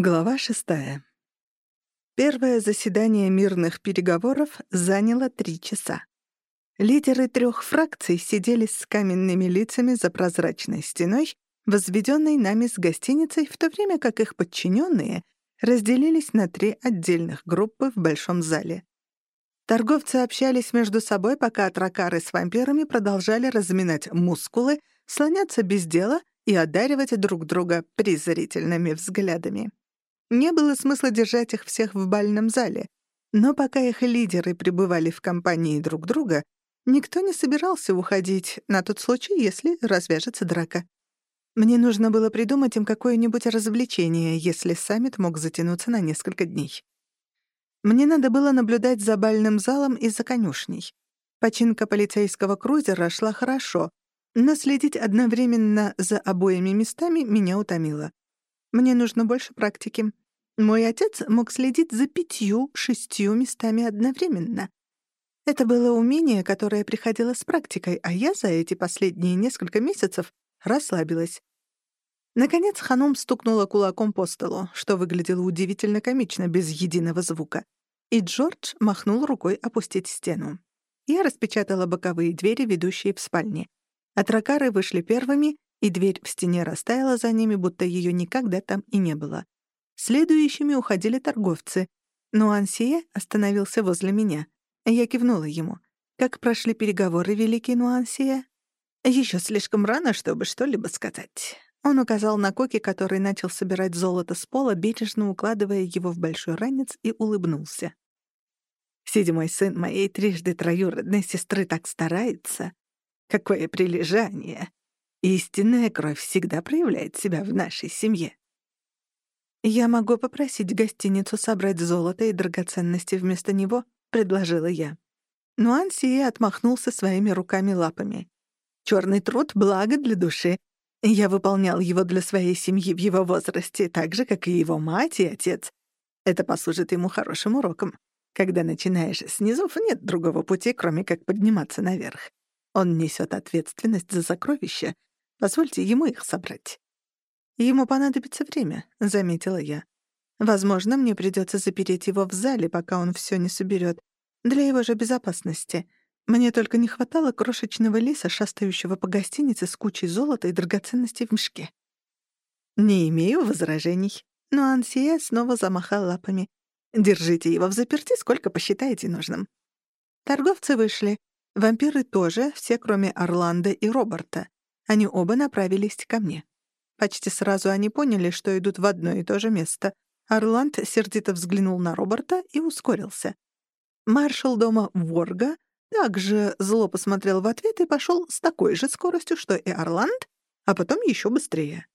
Глава шестая. Первое заседание мирных переговоров заняло три часа. Лидеры трех фракций сидели с каменными лицами за прозрачной стеной, возведенной нами с гостиницей, в то время как их подчиненные разделились на три отдельных группы в большом зале. Торговцы общались между собой, пока атракары с вампирами продолжали разминать мускулы, слоняться без дела и одаривать друг друга презрительными взглядами. Не было смысла держать их всех в бальном зале, но пока их лидеры пребывали в компании друг друга, никто не собирался уходить на тот случай, если развяжется драка. Мне нужно было придумать им какое-нибудь развлечение, если саммит мог затянуться на несколько дней. Мне надо было наблюдать за бальным залом и за конюшней. Починка полицейского крузера шла хорошо, но следить одновременно за обоими местами меня утомило. Мне нужно больше практики. Мой отец мог следить за пятью-шестью местами одновременно. Это было умение, которое приходило с практикой, а я за эти последние несколько месяцев расслабилась. Наконец Ханум стукнула кулаком по столу, что выглядело удивительно комично, без единого звука. И Джордж махнул рукой опустить стену. Я распечатала боковые двери, ведущие в спальне. Атракары вышли первыми, и дверь в стене растаяла за ними, будто ее никогда там и не было. Следующими уходили торговцы, но Ансия остановился возле меня. Я кивнула ему. «Как прошли переговоры, великий Нуансия?» «Еще слишком рано, чтобы что-либо сказать». Он указал на Коки, который начал собирать золото с пола, бережно укладывая его в большой ранец, и улыбнулся. «Седьмой сын моей трижды троюродной сестры так старается. Какое прилежание! Истинная кровь всегда проявляет себя в нашей семье. «Я могу попросить гостиницу собрать золото и драгоценности вместо него», — предложила я. Но Ансия отмахнулся своими руками-лапами. «Чёрный труд — благо для души. Я выполнял его для своей семьи в его возрасте, так же, как и его мать и отец. Это послужит ему хорошим уроком. Когда начинаешь снизу, нет другого пути, кроме как подниматься наверх. Он несет ответственность за сокровища, Позвольте ему их собрать». «Ему понадобится время», — заметила я. «Возможно, мне придется запереть его в зале, пока он все не соберет, для его же безопасности. Мне только не хватало крошечного лиса, шастающего по гостинице с кучей золота и драгоценностей в мешке». «Не имею возражений». Но Ансия снова замахал лапами. «Держите его в заперти, сколько посчитаете нужным». Торговцы вышли. Вампиры тоже, все кроме Орландо и Роберта. Они оба направились ко мне. Почти сразу они поняли, что идут в одно и то же место. Орланд сердито взглянул на Роберта и ускорился. Маршал дома Ворга также зло посмотрел в ответ и пошел с такой же скоростью, что и Орланд, а потом еще быстрее.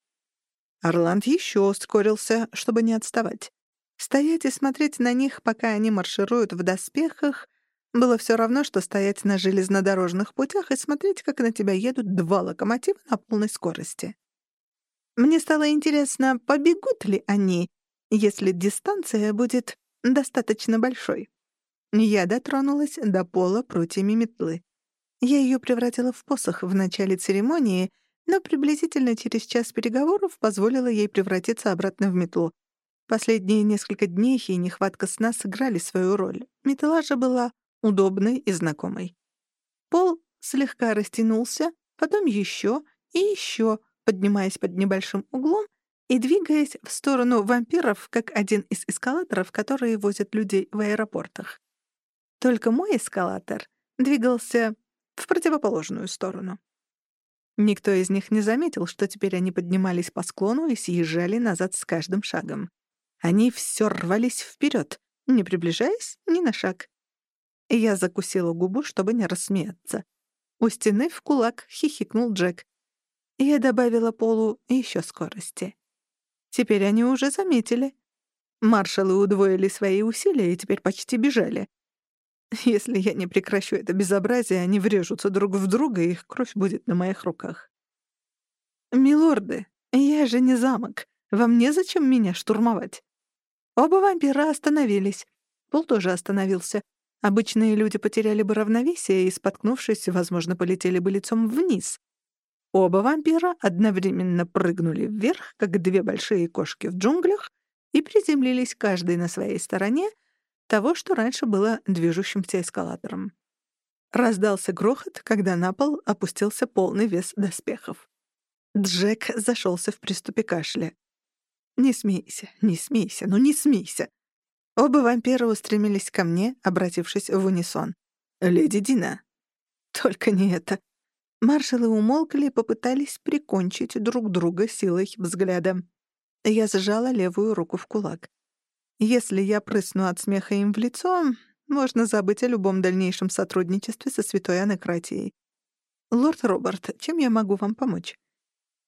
Орланд еще ускорился, чтобы не отставать. Стоять и смотреть на них, пока они маршируют в доспехах, было все равно, что стоять на железнодорожных путях и смотреть, как на тебя едут два локомотива на полной скорости. Мне стало интересно, побегут ли они, если дистанция будет достаточно большой. Я дотронулась до пола прутьями метлы. Я ее превратила в посох в начале церемонии, но приблизительно через час переговоров позволила ей превратиться обратно в метлу. Последние несколько дней и нехватка сна сыграли свою роль. Метла же была удобной и знакомой. Пол слегка растянулся, потом еще и еще, поднимаясь под небольшим углом и двигаясь в сторону вампиров, как один из эскалаторов, которые возят людей в аэропортах. Только мой эскалатор двигался в противоположную сторону. Никто из них не заметил, что теперь они поднимались по склону и съезжали назад с каждым шагом. Они все рвались вперед, не приближаясь ни на шаг. Я закусила губу, чтобы не рассмеяться. У стены в кулак хихикнул Джек. Я добавила Полу еще скорости. Теперь они уже заметили. Маршалы удвоили свои усилия и теперь почти бежали. Если я не прекращу это безобразие, они врежутся друг в друга, и их кровь будет на моих руках. «Милорды, я же не замок. Вам незачем меня штурмовать?» Оба вампира остановились. Пол тоже остановился. Обычные люди потеряли бы равновесие и, споткнувшись, возможно, полетели бы лицом вниз. Оба вампира одновременно прыгнули вверх, как две большие кошки в джунглях, и приземлились каждый на своей стороне того, что раньше было движущимся эскалатором. Раздался грохот, когда на пол опустился полный вес доспехов. Джек зашелся в приступе кашля. «Не смейся, не смейся, ну не смейся!» Оба вампира устремились ко мне, обратившись в унисон. «Леди Дина!» «Только не это!» Маршалы умолкли и попытались прикончить друг друга силой взгляда. Я зажала левую руку в кулак. Если я прысну от смеха им в лицо, можно забыть о любом дальнейшем сотрудничестве со святой анекратией. «Лорд Роберт, чем я могу вам помочь?»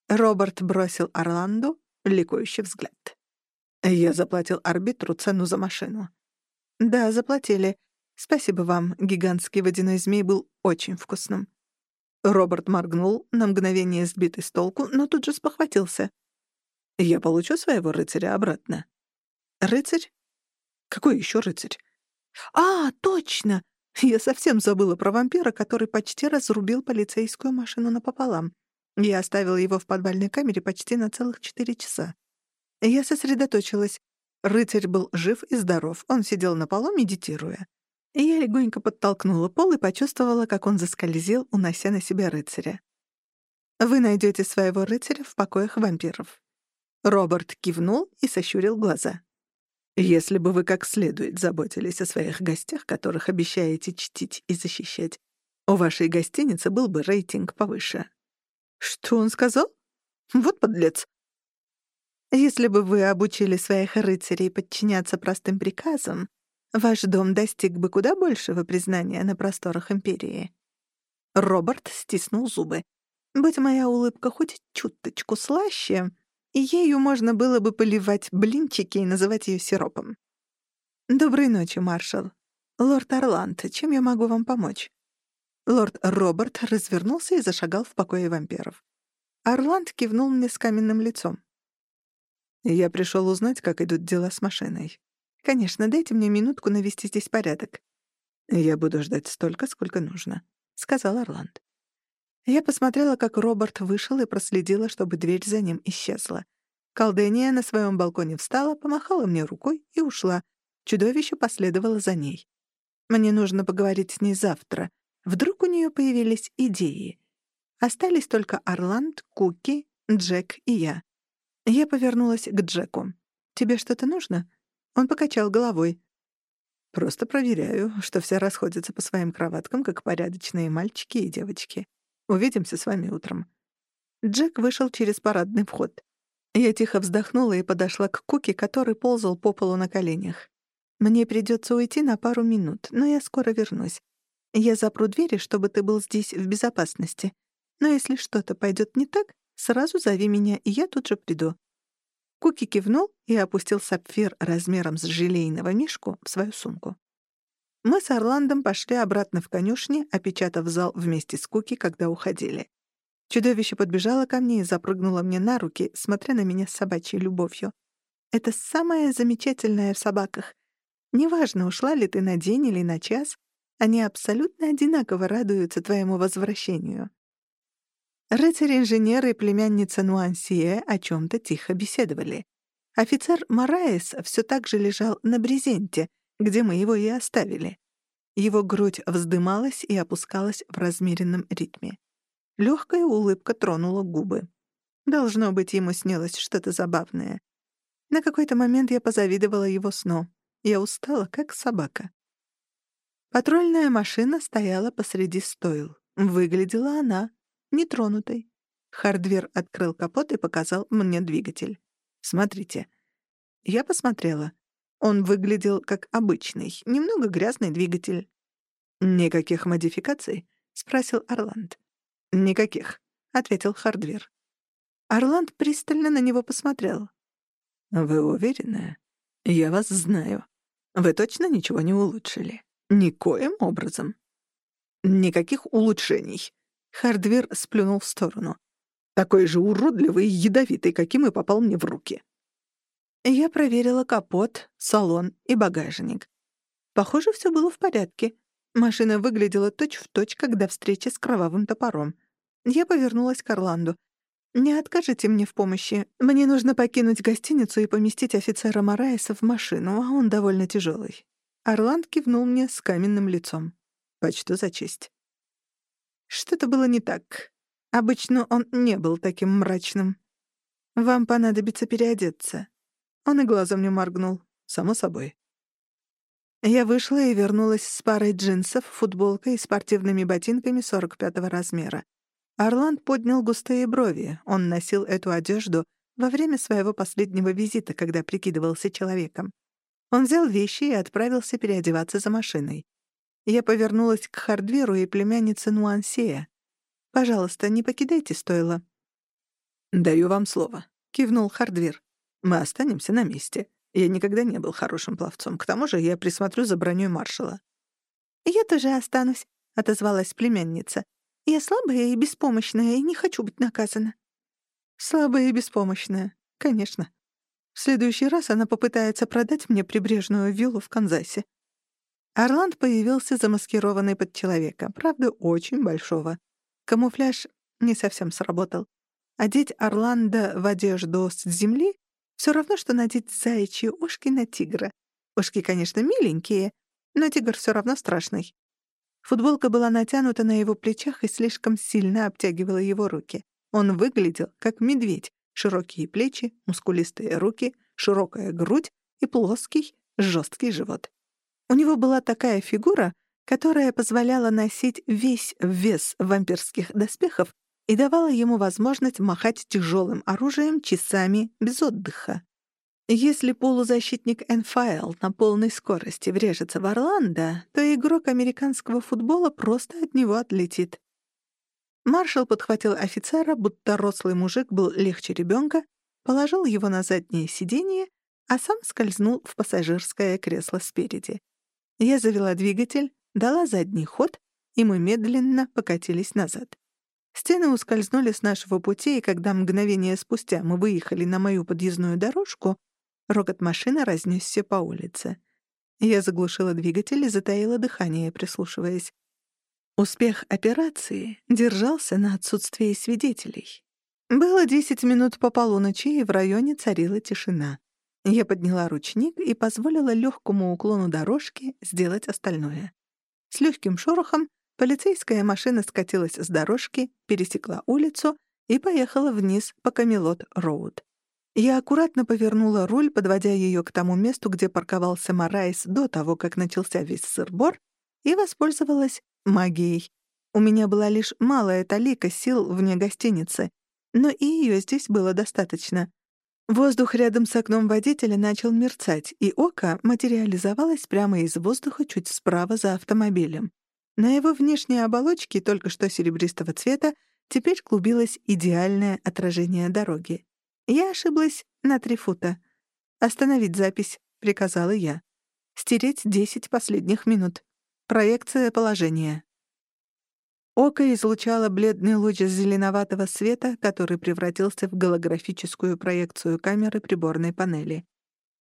Роберт бросил Орланду ликующий взгляд. «Я заплатил арбитру цену за машину». «Да, заплатили. Спасибо вам, гигантский водяной змей был очень вкусным». Роберт моргнул, на мгновение сбитый с толку, но тут же спохватился. «Я получу своего рыцаря обратно». «Рыцарь? Какой еще рыцарь?» «А, точно! Я совсем забыла про вампира, который почти разрубил полицейскую машину напополам. Я оставила его в подвальной камере почти на целых четыре часа. Я сосредоточилась. Рыцарь был жив и здоров, он сидел на полу, медитируя. Я легонько подтолкнула пол и почувствовала, как он заскользил, унося на себя рыцаря. «Вы найдете своего рыцаря в покоях вампиров». Роберт кивнул и сощурил глаза. «Если бы вы как следует заботились о своих гостях, которых обещаете чтить и защищать, у вашей гостиницы был бы рейтинг повыше». «Что он сказал? Вот подлец!» «Если бы вы обучили своих рыцарей подчиняться простым приказам, ваш дом достиг бы куда большего признания на просторах Империи». Роберт стиснул зубы. «Будь моя улыбка хоть чуточку слаще, ею можно было бы поливать блинчики и называть ее сиропом». «Доброй ночи, маршал. Лорд Орланд, чем я могу вам помочь?» Лорд Роберт развернулся и зашагал в покое вампиров. Орланд кивнул мне с каменным лицом. «Я пришел узнать, как идут дела с машиной. Конечно, дайте мне минутку навести здесь порядок». «Я буду ждать столько, сколько нужно», — сказал Орланд. Я посмотрела, как Роберт вышел и проследила, чтобы дверь за ним исчезла. Колдения на своем балконе встала, помахала мне рукой и ушла. Чудовище последовало за ней. Мне нужно поговорить с ней завтра, Вдруг у нее появились идеи. Остались только Орланд, Куки, Джек и я. Я повернулась к Джеку. «Тебе что-то нужно?» Он покачал головой. «Просто проверяю, что все расходятся по своим кроваткам, как порядочные мальчики и девочки. Увидимся с вами утром». Джек вышел через парадный вход. Я тихо вздохнула и подошла к Куки, который ползал по полу на коленях. «Мне придется уйти на пару минут, но я скоро вернусь. Я запру двери, чтобы ты был здесь в безопасности. Но если что-то пойдет не так, сразу зови меня, и я тут же приду». Куки кивнул и опустил сапфир размером с желейного мишку в свою сумку. Мы с Орландом пошли обратно в конюшни, опечатав зал вместе с Куки, когда уходили. Чудовище подбежало ко мне и запрыгнуло мне на руки, смотря на меня с собачьей любовью. Это самое замечательное в собаках. Неважно, ушла ли ты на день или на час, они абсолютно одинаково радуются твоему возвращению. Рыцарь-инженер и племянница Нуансие о чем-то тихо беседовали. Офицер Мораес все так же лежал на брезенте, где мы его и оставили. Его грудь вздымалась и опускалась в размеренном ритме. Легкая улыбка тронула губы. Должно быть, ему снилось что-то забавное. На какой-то момент я позавидовала его сну. Я устала, как собака. Патрульная машина стояла посреди стойл. Выглядела она нетронутой. Хардвер открыл капот и показал мне двигатель. «Смотрите». Я посмотрела. Он выглядел как обычный, немного грязный двигатель. «Никаких модификаций?» — спросил Орланд. «Никаких», — ответил Хардвер. Орланд пристально на него посмотрел. «Вы уверены? Я вас знаю. Вы точно ничего не улучшили?» Никоим образом. Никаких улучшений. Хардвер сплюнул в сторону. Такой же уродливый и ядовитый, каким и попал мне в руки. Я проверила капот, салон и багажник. Похоже, все было в порядке. Машина выглядела точь-в-точь, точь, как до встречи с кровавым топором. Я повернулась к Орланду. «Не откажите мне в помощи. Мне нужно покинуть гостиницу и поместить офицера Мараеса в машину, а он довольно тяжелый. Орланд кивнул мне с каменным лицом. «Почту за честь». Что-то было не так. Обычно он не был таким мрачным. «Вам понадобится переодеться». Он и глазом не моргнул. «Само собой». Я вышла и вернулась с парой джинсов, футболкой и спортивными ботинками 45-го размера. Орланд поднял густые брови. Он носил эту одежду во время своего последнего визита, когда прикидывался человеком. Он взял вещи и отправился переодеваться за машиной. Я повернулась к Хардверу и племяннице Нуансея. «Пожалуйста, не покидайте стойло». «Даю вам слово», — кивнул Хардвер. «Мы останемся на месте. Я никогда не был хорошим пловцом. К тому же я присмотрю за бронёй маршала». «Я тоже останусь», — отозвалась племянница. Я слабая и беспомощная, и не хочу быть наказана». «Слабая и беспомощная, конечно. В следующий раз она попытается продать мне прибрежную виллу в Канзасе». Орланд появился замаскированный под человека, правда, очень большого. Камуфляж не совсем сработал. Одеть Орландо в одежду с земли — все равно, что надеть заячьи ушки на тигра. Ушки, конечно, миленькие, но тигр все равно страшный. Футболка была натянута на его плечах и слишком сильно обтягивала его руки. Он выглядел как медведь. Широкие плечи, мускулистые руки, широкая грудь и плоский, жесткий живот. У него была такая фигура, которая позволяла носить весь вес вампирских доспехов и давала ему возможность махать тяжелым оружием часами без отдыха. Если полузащитник НФЛ на полной скорости врежется в Орландо, то игрок американского футбола просто от него отлетит. Маршал подхватил офицера, будто рослый мужик был легче ребенка, положил его на заднее сиденье, а сам скользнул в пассажирское кресло спереди. Я завела двигатель, дала задний ход, и мы медленно покатились назад. Стены ускользнули с нашего пути, и когда мгновение спустя мы выехали на мою подъездную дорожку, Рокот машины разнесся по улице. Я заглушила двигатель и затаила дыхание, прислушиваясь. Успех операции держался на отсутствии свидетелей. Было десять минут по полуночи, и в районе царила тишина. Я подняла ручник и позволила легкому уклону дорожки сделать остальное. С легким шорохом полицейская машина скатилась с дорожки, пересекла улицу и поехала вниз по Камелот-Роуд. Я аккуратно повернула руль, подводя ее к тому месту, где парковался Марайс до того, как начался весь сырбор, и воспользовалась магией. У меня была лишь малая талика сил вне гостиницы, но и ее здесь было достаточно. Воздух рядом с окном водителя начал мерцать, и око материализовалось прямо из воздуха чуть справа за автомобилем. На его внешней оболочке, только что серебристого цвета, теперь клубилось идеальное отражение дороги. Я ошиблась на три фута. «Остановить запись», — приказала я. «Стереть десять последних минут. Проекция положения». Око излучало бледный луч зеленоватого света, который превратился в голографическую проекцию камеры приборной панели.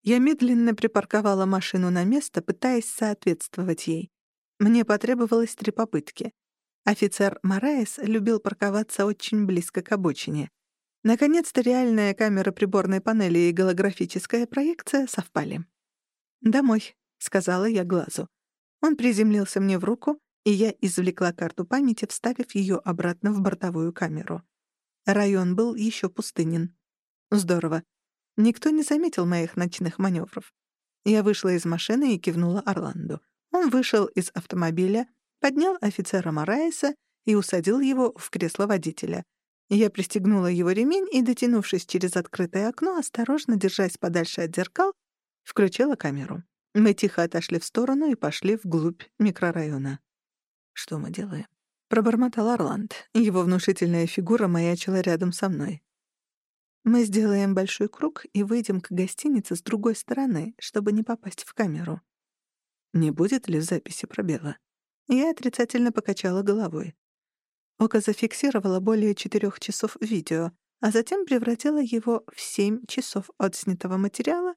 Я медленно припарковала машину на место, пытаясь соответствовать ей. Мне потребовалось три попытки. Офицер Мораес любил парковаться очень близко к обочине. Наконец-то реальная камера приборной панели и голографическая проекция совпали. «Домой», — сказала я глазу. Он приземлился мне в руку, и я извлекла карту памяти, вставив ее обратно в бортовую камеру. Район был еще пустынен. Здорово. Никто не заметил моих ночных маневров. Я вышла из машины и кивнула Орланду. Он вышел из автомобиля, поднял офицера Мораеса и усадил его в кресло водителя. Я пристегнула его ремень и, дотянувшись через открытое окно, осторожно, держась подальше от зеркал, включила камеру. Мы тихо отошли в сторону и пошли вглубь микрорайона. «Что мы делаем?» — пробормотал Орланд. Его внушительная фигура маячила рядом со мной. «Мы сделаем большой круг и выйдем к гостинице с другой стороны, чтобы не попасть в камеру». «Не будет ли в записи пробела?» Я отрицательно покачала головой. Ока зафиксировала более четырех часов видео, а затем превратила его в семь часов отснятого материала,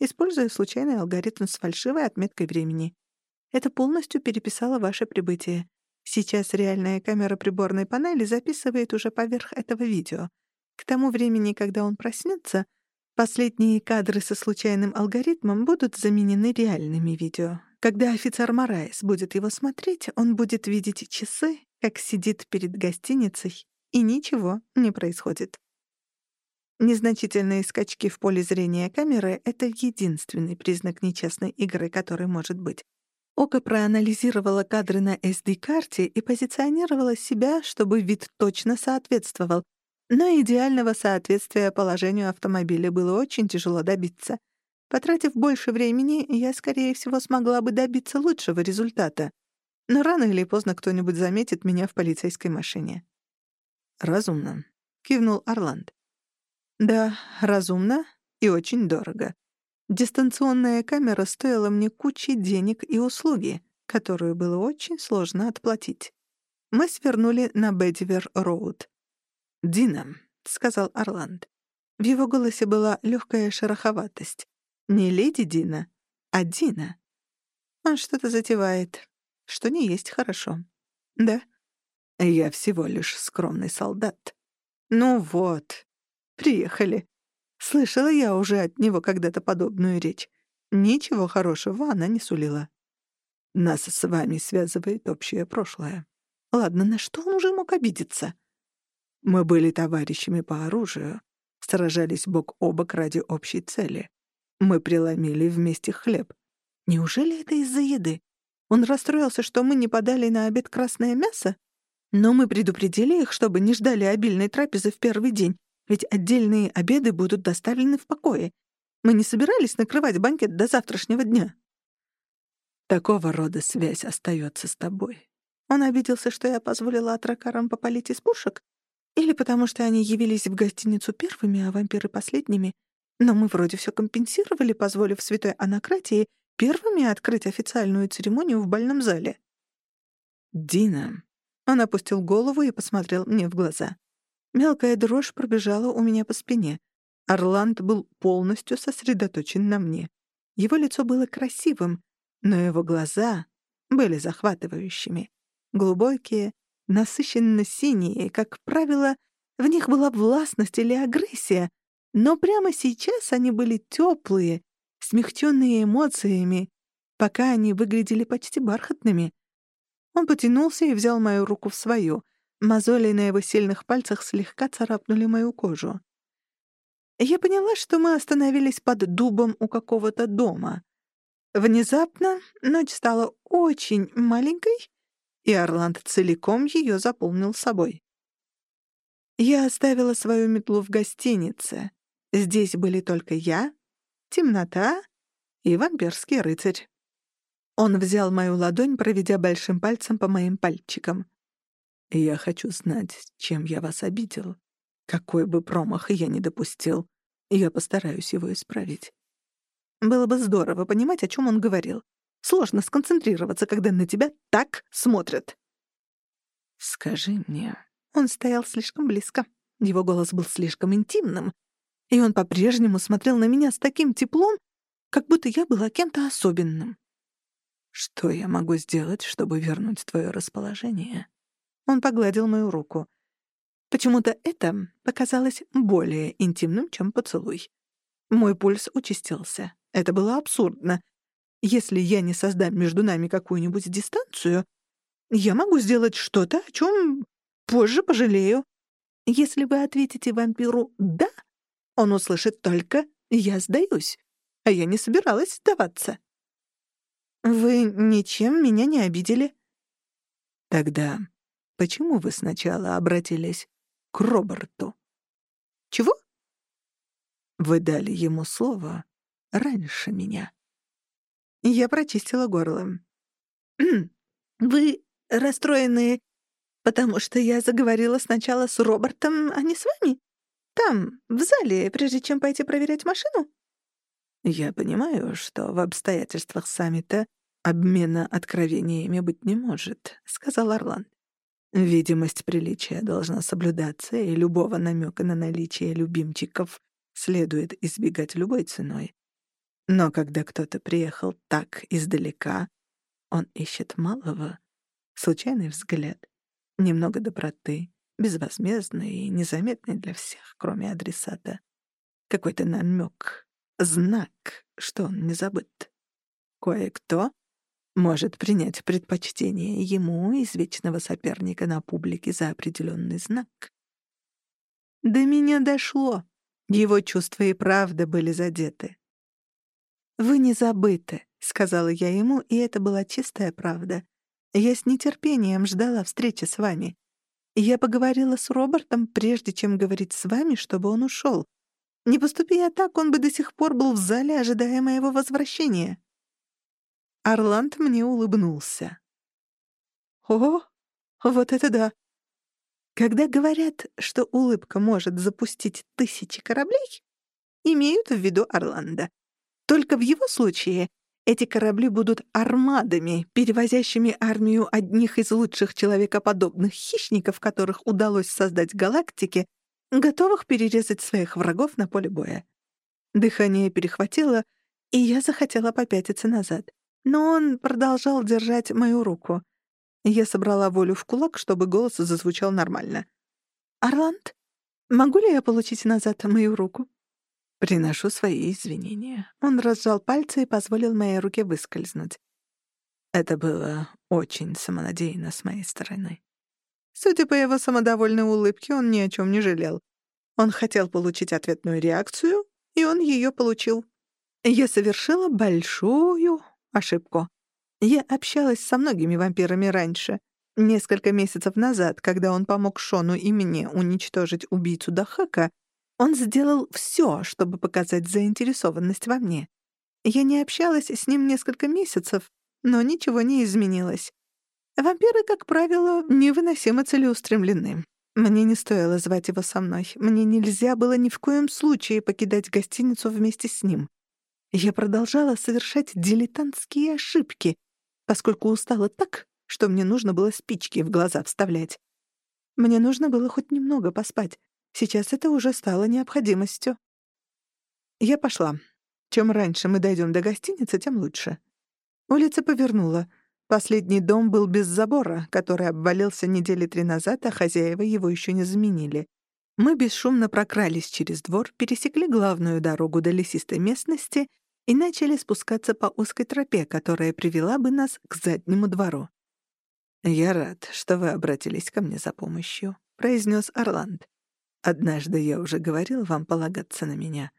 используя случайный алгоритм с фальшивой отметкой времени. Это полностью переписало ваше прибытие. Сейчас реальная камера приборной панели записывает уже поверх этого видео. К тому времени, когда он проснется, последние кадры со случайным алгоритмом будут заменены реальными видео. Когда офицер Морайс будет его смотреть, он будет видеть часы, как сидит перед гостиницей, и ничего не происходит. Незначительные скачки в поле зрения камеры — это единственный признак нечестной игры, который может быть. Око проанализировало кадры на SD-карте и позиционировало себя, чтобы вид точно соответствовал. Но идеального соответствия положению автомобиля было очень тяжело добиться. Потратив больше времени, я, скорее всего, смогла бы добиться лучшего результата. Но рано или поздно кто-нибудь заметит меня в полицейской машине. «Разумно», — кивнул Орланд. Да, разумно и очень дорого. Дистанционная камера стоила мне кучи денег и услуги, которую было очень сложно отплатить. Мы свернули на Бедивер-Роуд. «Дина», — сказал Орланд. В его голосе была легкая шероховатость. Не леди Дина, а Дина. Он что-то затевает, что не есть хорошо. Да? Я всего лишь скромный солдат. Ну вот, Приехали. Слышала я уже от него когда-то подобную речь. Ничего хорошего она не сулила. Нас с вами связывает общее прошлое. Ладно, на что он уже мог обидеться? Мы были товарищами по оружию, сражались бок о бок ради общей цели. Мы преломили вместе хлеб. Неужели это из-за еды? Он расстроился, что мы не подали на обед красное мясо? Но мы предупредили их, чтобы не ждали обильной трапезы в первый день, ведь отдельные обеды будут доставлены в покое. Мы не собирались накрывать банкет до завтрашнего дня. Такого рода связь остается с тобой. Он обиделся, что я позволила атракарам попалить из пушек? Или потому что они явились в гостиницу первыми, а вампиры — последними? Но мы вроде все компенсировали, позволив святой анакратии первыми открыть официальную церемонию в бальном зале. «Дина». Он опустил голову и посмотрел мне в глаза. Мелкая дрожь пробежала у меня по спине. Орланд был полностью сосредоточен на мне. Его лицо было красивым, но его глаза были захватывающими. Глубокие, насыщенно синие, как правило, в них была властность или агрессия, но прямо сейчас они были теплые, смягченные эмоциями, пока они выглядели почти бархатными. Он потянулся и взял мою руку в свою — Мозоли на его сильных пальцах слегка царапнули мою кожу. Я поняла, что мы остановились под дубом у какого-то дома. Внезапно ночь стала очень маленькой, и Орланд целиком ее заполнил собой. Я оставила свою метлу в гостинице. Здесь были только я, темнота и вампирский рыцарь. Он взял мою ладонь, проведя большим пальцем по моим пальчикам. Я хочу знать, чем я вас обидел. Какой бы промах я ни допустил, я постараюсь его исправить. Было бы здорово понимать, о чем он говорил. Сложно сконцентрироваться, когда на тебя так смотрят. «Скажи мне...» Он стоял слишком близко. Его голос был слишком интимным. И он по-прежнему смотрел на меня с таким теплом, как будто я была кем-то особенным. «Что я могу сделать, чтобы вернуть твое расположение?» Он погладил мою руку. Почему-то это показалось более интимным, чем поцелуй. Мой пульс участился. Это было абсурдно. Если я не создам между нами какую-нибудь дистанцию, я могу сделать что-то, о чем позже пожалею. Если вы ответите вампиру «да», он услышит только «я сдаюсь», а я не собиралась сдаваться. Вы ничем меня не обидели. Тогда Почему вы сначала обратились к Роберту? Чего? Вы дали ему слово раньше меня. Я прочистила горло. Вы расстроены, потому что я заговорила сначала с Робертом, а не с вами? Там, в зале, прежде чем пойти проверять машину? Я понимаю, что в обстоятельствах саммита обмена откровениями быть не может, сказал Орланд. Видимость приличия должна соблюдаться, и любого намека на наличие любимчиков следует избегать любой ценой. Но когда кто-то приехал так издалека, он ищет малого. Случайный взгляд, немного доброты, безвозмездный и незаметный для всех, кроме адресата. Какой-то намек, знак, что он не забыт. Кое-кто может принять предпочтение ему из вечного соперника на публике за определенный знак. До меня дошло. Его чувства и правда были задеты. «Вы не забыты», — сказала я ему, и это была чистая правда. «Я с нетерпением ждала встречи с вами. Я поговорила с Робертом, прежде чем говорить с вами, чтобы он ушел. Не поступи я так, он бы до сих пор был в зале, ожидая моего возвращения». Орланд мне улыбнулся. «О, вот это да! Когда говорят, что улыбка может запустить тысячи кораблей, имеют в виду Орландо. Только в его случае эти корабли будут армадами, перевозящими армию одних из лучших человекоподобных хищников, которых удалось создать галактике, готовых перерезать своих врагов на поле боя. Дыхание перехватило, и я захотела попятиться назад. Но он продолжал держать мою руку. Я собрала волю в кулак, чтобы голос зазвучал нормально. «Орланд, могу ли я получить назад мою руку?» «Приношу свои извинения». Он разжал пальцы и позволил моей руке выскользнуть. Это было очень самонадеянно с моей стороны. Судя по его самодовольной улыбке, он ни о чем не жалел. Он хотел получить ответную реакцию, и он ее получил. Я совершила большую ошибку. Я общалась со многими вампирами раньше. Несколько месяцев назад, когда он помог Шону и мне уничтожить убийцу Дахака, он сделал все, чтобы показать заинтересованность во мне. Я не общалась с ним несколько месяцев, но ничего не изменилось. Вампиры, как правило, невыносимо целеустремлены. Мне не стоило звать его со мной. Мне нельзя было ни в коем случае покидать гостиницу вместе с ним. Я продолжала совершать дилетантские ошибки, поскольку устала так, что мне нужно было спички в глаза вставлять. Мне нужно было хоть немного поспать. Сейчас это уже стало необходимостью. Я пошла. Чем раньше мы дойдем до гостиницы, тем лучше. Улица повернула. Последний дом был без забора, который обвалился недели три назад, а хозяева его еще не заменили. Мы бесшумно прокрались через двор, пересекли главную дорогу до лесистой местности и начали спускаться по узкой тропе, которая привела бы нас к заднему двору. «Я рад, что вы обратились ко мне за помощью», — произнес Орланд. «Однажды я уже говорил вам полагаться на меня.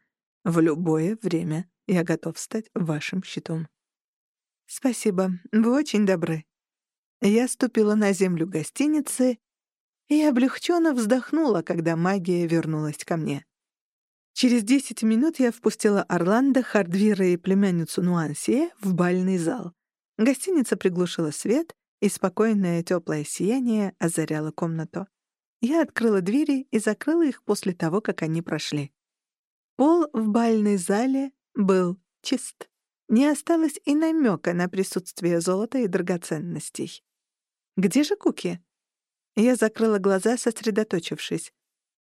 В любое время я готов стать вашим щитом». «Спасибо, вы очень добры». Я ступила на землю гостиницы и облегченно вздохнула, когда магия вернулась ко мне. Через десять минут я впустила Орландо, Хардвира и племянницу Нуансия в бальный зал. Гостиница приглушила свет, и спокойное теплое сияние озаряло комнату. Я открыла двери и закрыла их после того, как они прошли. Пол в бальной зале был чист. Не осталось и намека на присутствие золота и драгоценностей. Где же Куки? Я закрыла глаза, сосредоточившись.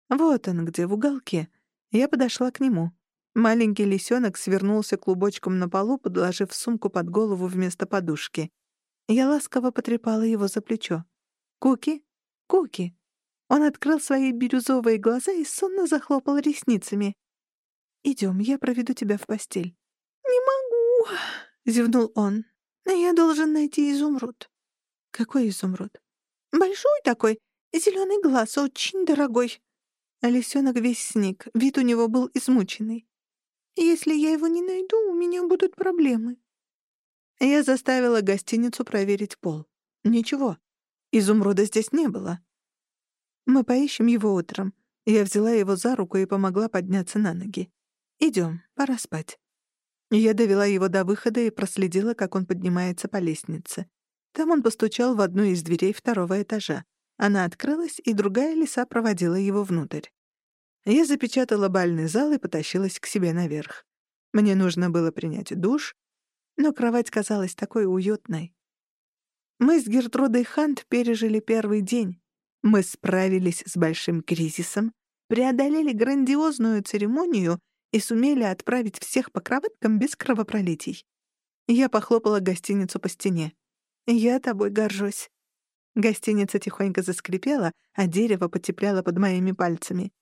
Вот он где, в уголке. Я подошла к нему. Маленький лисенок свернулся клубочком на полу, подложив сумку под голову вместо подушки. Я ласково потрепала его за плечо. «Куки? Куки!» Он открыл свои бирюзовые глаза и сонно захлопал ресницами. «Идем, я проведу тебя в постель». «Не могу!» — зевнул он. «Я должен найти изумруд». «Какой изумруд?» Большой такой, зеленый глаз, очень дорогой. Лисенок весь сник, вид у него был измученный. Если я его не найду, у меня будут проблемы. Я заставила гостиницу проверить пол. Ничего, изумруда здесь не было. Мы поищем его утром. Я взяла его за руку и помогла подняться на ноги. Идем, пора спать. Я довела его до выхода и проследила, как он поднимается по лестнице. Там он постучал в одну из дверей второго этажа. Она открылась, и другая лиса проводила его внутрь. Я запечатала бальный зал и потащилась к себе наверх. Мне нужно было принять душ, но кровать казалась такой уютной. Мы с Гертрудой Хант пережили первый день. Мы справились с большим кризисом, преодолели грандиозную церемонию и сумели отправить всех по кроваткам без кровопролитий. Я похлопала гостиницу по стене. Я тобой горжусь. Гостиница тихонько заскрипела, а дерево потепляло под моими пальцами.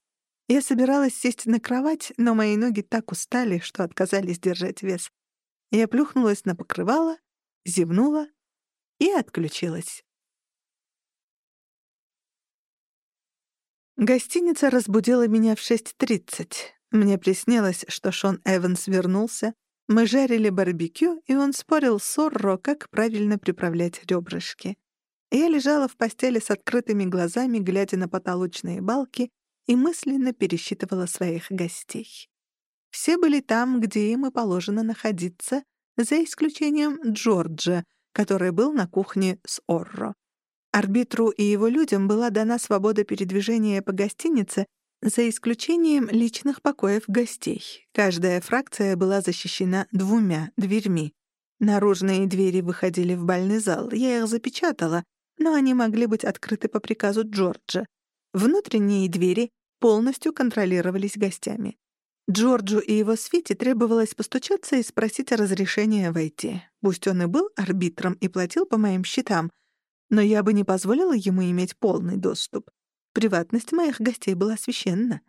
Я собиралась сесть на кровать, но мои ноги так устали, что отказались держать вес. Я плюхнулась на покрывало, зевнула и отключилась. Гостиница разбудила меня в 6.30. Мне приснилось, что Шон Эванс вернулся. Мы жарили барбекю, и он спорил с Орро, как правильно приправлять ребрышки. Я лежала в постели с открытыми глазами, глядя на потолочные балки, и мысленно пересчитывала своих гостей. Все были там, где им и положено находиться, за исключением Джорджа, который был на кухне с Орро. Арбитру и его людям была дана свобода передвижения по гостинице, за исключением личных покоев гостей. Каждая фракция была защищена двумя дверьми. Наружные двери выходили в бальный зал, я их запечатала, но они могли быть открыты по приказу Джорджа. Внутренние двери полностью контролировались гостями. Джорджу и его свите требовалось постучаться и спросить разрешения войти. Пусть он и был арбитром и платил по моим счетам, но я бы не позволила ему иметь полный доступ. Приватность моих гостей была священна.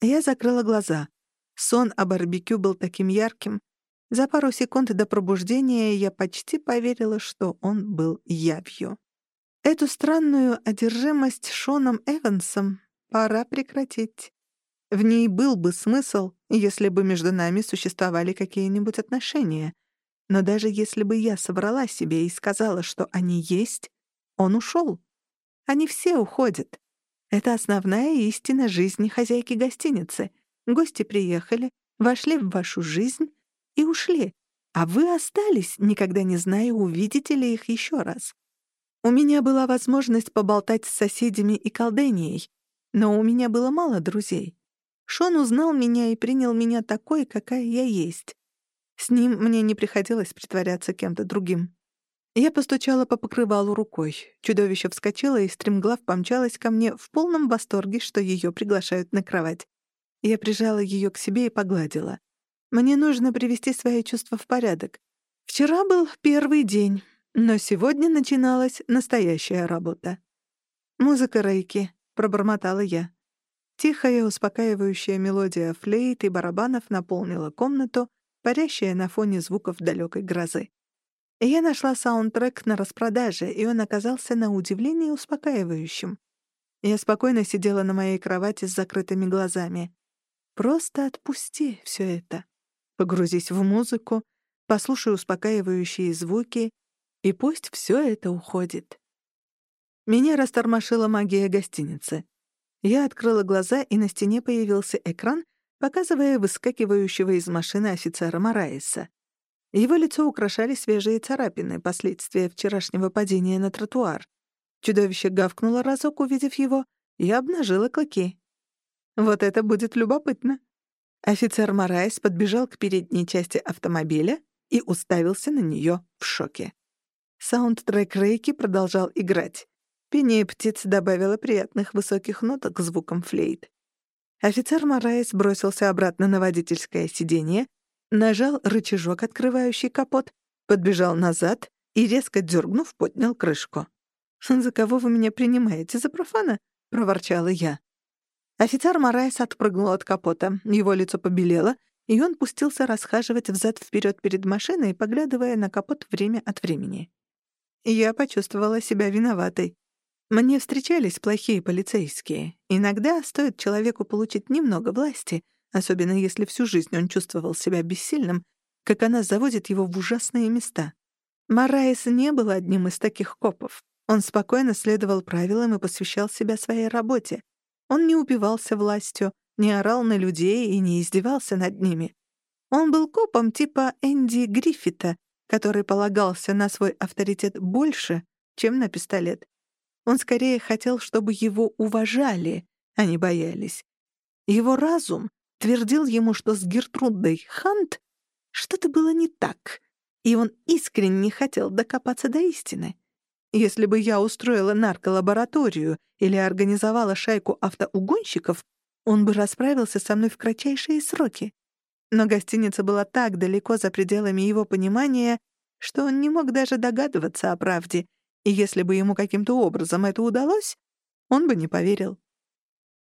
Я закрыла глаза. Сон о барбекю был таким ярким. За пару секунд до пробуждения я почти поверила, что он был явью. Эту странную одержимость Шоном Эвансом пора прекратить. В ней был бы смысл, если бы между нами существовали какие-нибудь отношения. Но даже если бы я собрала себе и сказала, что они есть, он ушел. Они все уходят. Это основная истина жизни хозяйки гостиницы. Гости приехали, вошли в вашу жизнь и ушли, а вы остались, никогда не зная, увидите ли их еще раз. У меня была возможность поболтать с соседями и колденией, но у меня было мало друзей. Шон узнал меня и принял меня такой, какая я есть. С ним мне не приходилось притворяться кем-то другим. Я постучала по покрывалу рукой. Чудовище вскочило и стремглав помчалось ко мне в полном восторге, что ее приглашают на кровать. Я прижала ее к себе и погладила. Мне нужно привести свои чувства в порядок. Вчера был первый день, но сегодня начиналась настоящая работа. «Музыка Рейки», — пробормотала я. Тихая, успокаивающая мелодия флейт и барабанов наполнила комнату, парящая на фоне звуков далекой грозы. Я нашла саундтрек на распродаже, и он оказался на удивление успокаивающим. Я спокойно сидела на моей кровати с закрытыми глазами. Просто отпусти все это. Погрузись в музыку, послушай успокаивающие звуки, и пусть все это уходит. Меня растормошила магия гостиницы. Я открыла глаза, и на стене появился экран, показывая выскакивающего из машины офицера Мараиса. Его лицо украшали свежие царапины, последствия вчерашнего падения на тротуар. Чудовище гавкнуло разок, увидев его, и обнажило клыки. Вот это будет любопытно. Офицер Мараис подбежал к передней части автомобиля и уставился на нее в шоке. Саундтрек Рейки продолжал играть. Пение птиц добавило приятных высоких ноток к звукам флейт. Офицер Мораес бросился обратно на водительское сиденье, нажал рычажок, открывающий капот, подбежал назад и, резко дергнув, поднял крышку. «За кого вы меня принимаете? За профана?» — проворчала я. Офицер Мораес отпрыгнул от капота, его лицо побелело, и он пустился расхаживать взад вперед перед машиной, поглядывая на капот время от времени. Я почувствовала себя виноватой. Мне встречались плохие полицейские. Иногда стоит человеку получить немного власти, особенно если всю жизнь он чувствовал себя бессильным, как она заводит его в ужасные места. Мараис не был одним из таких копов. Он спокойно следовал правилам и посвящал себя своей работе. Он не упивался властью, не орал на людей и не издевался над ними. Он был копом типа Энди Гриффита, который полагался на свой авторитет больше, чем на пистолет. Он скорее хотел, чтобы его уважали, а не боялись. Его разум твердил ему, что с Гертрудой Хант что-то было не так, и он искренне хотел докопаться до истины. Если бы я устроила нарколабораторию или организовала шайку автоугонщиков, он бы расправился со мной в кратчайшие сроки. Но гостиница была так далеко за пределами его понимания, что он не мог даже догадываться о правде И если бы ему каким-то образом это удалось, он бы не поверил.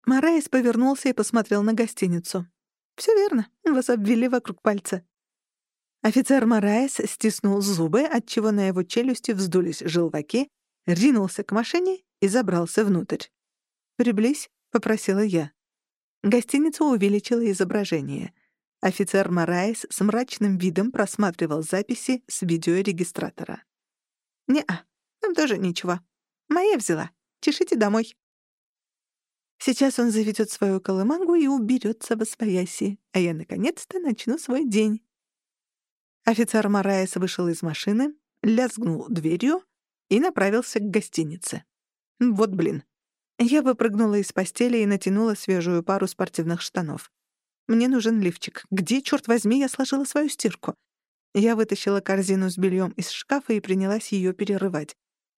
Мораис повернулся и посмотрел на гостиницу. «Всё верно, вас обвели вокруг пальца». Офицер Мораис стиснул зубы, отчего на его челюсти вздулись желваки, ринулся к машине и забрался внутрь. «Приблизь», — попросила я. Гостиница увеличила изображение. Офицер Мораис с мрачным видом просматривал записи с видеорегистратора. «Не-а, там тоже ничего. Моя взяла. Чешите домой». Сейчас он заведет свою колымагу и уберется во свояси, а я наконец-то начну свой день. Офицер Мораес вышел из машины, лязгнул дверью и направился к гостинице. Вот блин. Я выпрыгнула из постели и натянула свежую пару спортивных штанов. Мне нужен лифчик. Где, черт возьми, я сложила свою стирку? Я вытащила корзину с бельем из шкафа и принялась ее перерывать.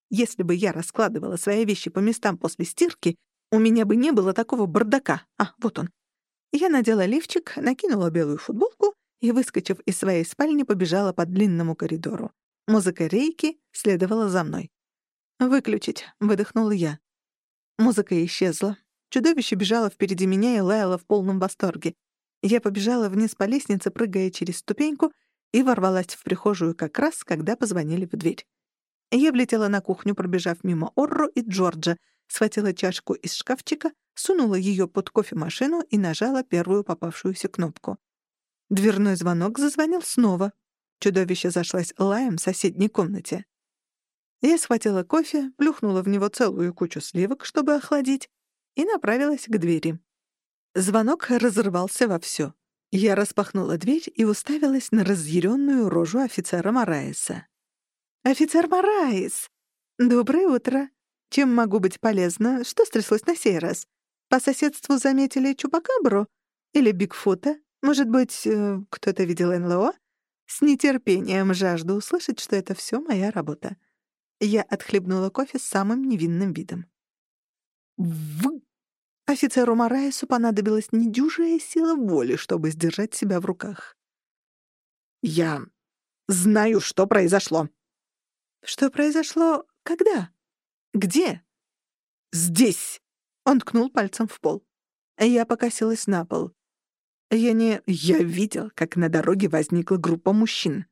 Если бы я раскладывала свои вещи по местам после стирки, у меня бы не было такого бардака. А, вот он. Я надела лифчик, накинула белую футболку и, выскочив из своей спальни, побежала по длинному коридору. Музыка рейки следовала за мной. «Выключить», — выдохнула я. Музыка исчезла. Чудовище бежало впереди меня и лаяло в полном восторге. Я побежала вниз по лестнице, прыгая через ступеньку, и ворвалась в прихожую как раз, когда позвонили в дверь. Я влетела на кухню, пробежав мимо Орро и Джорджа, схватила чашку из шкафчика, сунула ее под кофемашину и нажала первую попавшуюся кнопку. Дверной звонок зазвонил снова. Чудовище зашлось лаем в соседней комнате. Я схватила кофе, плюхнула в него целую кучу сливок, чтобы охладить, и направилась к двери. Звонок разрывался вовсю. Я распахнула дверь и уставилась на разъяренную рожу офицера Мараеса. «Офицер Мараес! Доброе утро! Чем могу быть полезна? Что стряслось на сей раз? По соседству заметили Чупакабру? Или Бигфута? Может быть, э, кто-то видел НЛО? С нетерпением жажду услышать, что это все моя работа». Я отхлебнула кофе с самым невинным видом. В... Офицеру Мараесу понадобилась недюжая сила воли, чтобы сдержать себя в руках. «Я знаю, что произошло». «Что произошло? Когда? Где?» «Здесь!» — он ткнул пальцем в пол. Я покосилась на пол. Я не... Я видел, как на дороге возникла группа мужчин.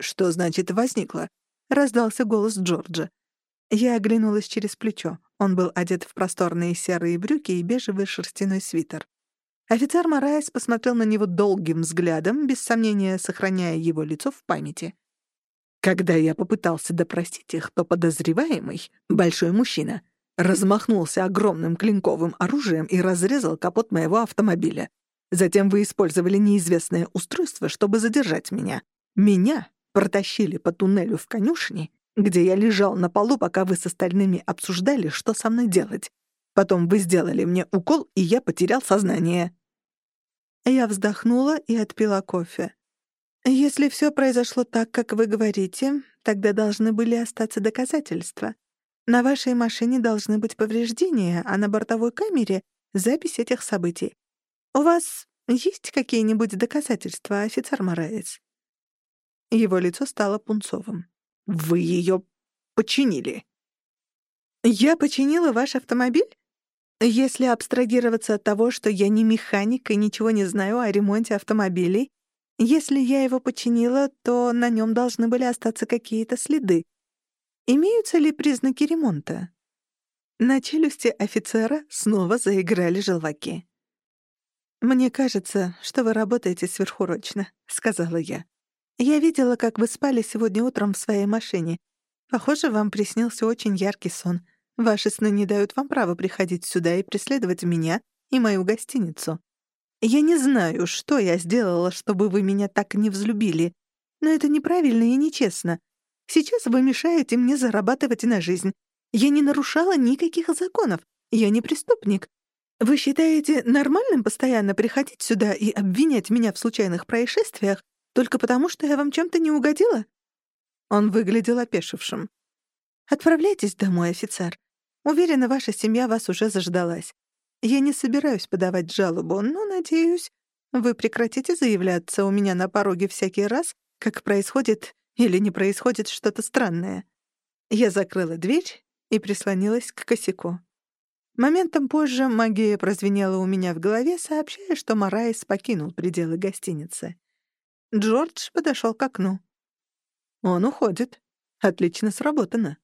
«Что значит «возникла»?» раздался голос Джорджа. Я оглянулась через плечо. Он был одет в просторные серые брюки и бежевый шерстяной свитер. Офицер Мораес посмотрел на него долгим взглядом, без сомнения сохраняя его лицо в памяти. Когда я попытался допросить их, то подозреваемый, большой мужчина, размахнулся огромным клинковым оружием и разрезал капот моего автомобиля. Затем вы использовали неизвестное устройство, чтобы задержать меня. Меня, протащили по туннелю в конюшне, где я лежал на полу, пока вы с остальными обсуждали, что со мной делать. Потом вы сделали мне укол, и я потерял сознание». Я вздохнула и отпила кофе. «Если все произошло так, как вы говорите, тогда должны были остаться доказательства. На вашей машине должны быть повреждения, а на бортовой камере — запись этих событий. У вас есть какие-нибудь доказательства, офицер Мораец?» Его лицо стало пунцовым. «Вы ее починили?» «Я починила ваш автомобиль? Если абстрагироваться от того, что я не механик и ничего не знаю о ремонте автомобилей, если я его починила, то на нем должны были остаться какие-то следы. Имеются ли признаки ремонта?» На челюсти офицера снова заиграли желваки. «Мне кажется, что вы работаете сверхурочно», — сказала я. Я видела, как вы спали сегодня утром в своей машине. Похоже, вам приснился очень яркий сон. Ваши сны не дают вам права приходить сюда и преследовать меня и мою гостиницу. Я не знаю, что я сделала, чтобы вы меня так не взлюбили, но это неправильно и нечестно. Сейчас вы мешаете мне зарабатывать на жизнь. Я не нарушала никаких законов. Я не преступник. Вы считаете нормальным постоянно приходить сюда и обвинять меня в случайных происшествиях, только потому, что я вам чем-то не угодила?» Он выглядел опешившим. «Отправляйтесь домой, офицер. Уверена, ваша семья вас уже заждалась. Я не собираюсь подавать жалобу, но, надеюсь, вы прекратите заявляться у меня на пороге всякий раз, как происходит или не происходит что-то странное. Я закрыла дверь и прислонилась к косяку. Моментом позже магия прозвенела у меня в голове, сообщая, что Мараис покинул пределы гостиницы. Джордж подошел к окну. Он уходит. Отлично сработано.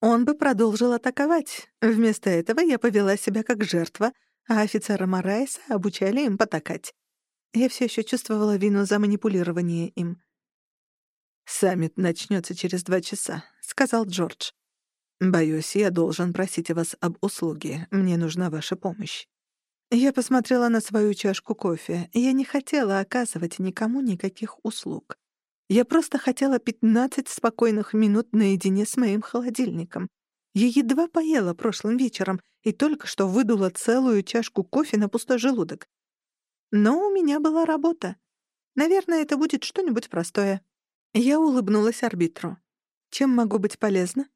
Он бы продолжил атаковать. Вместо этого я повела себя как жертва, а офицера Морайса обучали им потакать. Я все еще чувствовала вину за манипулирование им. «Саммит начнется через два часа», — сказал Джордж. «Боюсь, я должен просить вас об услуге. Мне нужна ваша помощь». Я посмотрела на свою чашку кофе. Я не хотела оказывать никому никаких услуг. Я просто хотела 15 спокойных минут наедине с моим холодильником. Я едва поела прошлым вечером и только что выдула целую чашку кофе на пустой желудок. Но у меня была работа. Наверное, это будет что-нибудь простое. Я улыбнулась арбитру. Чем могу быть полезна?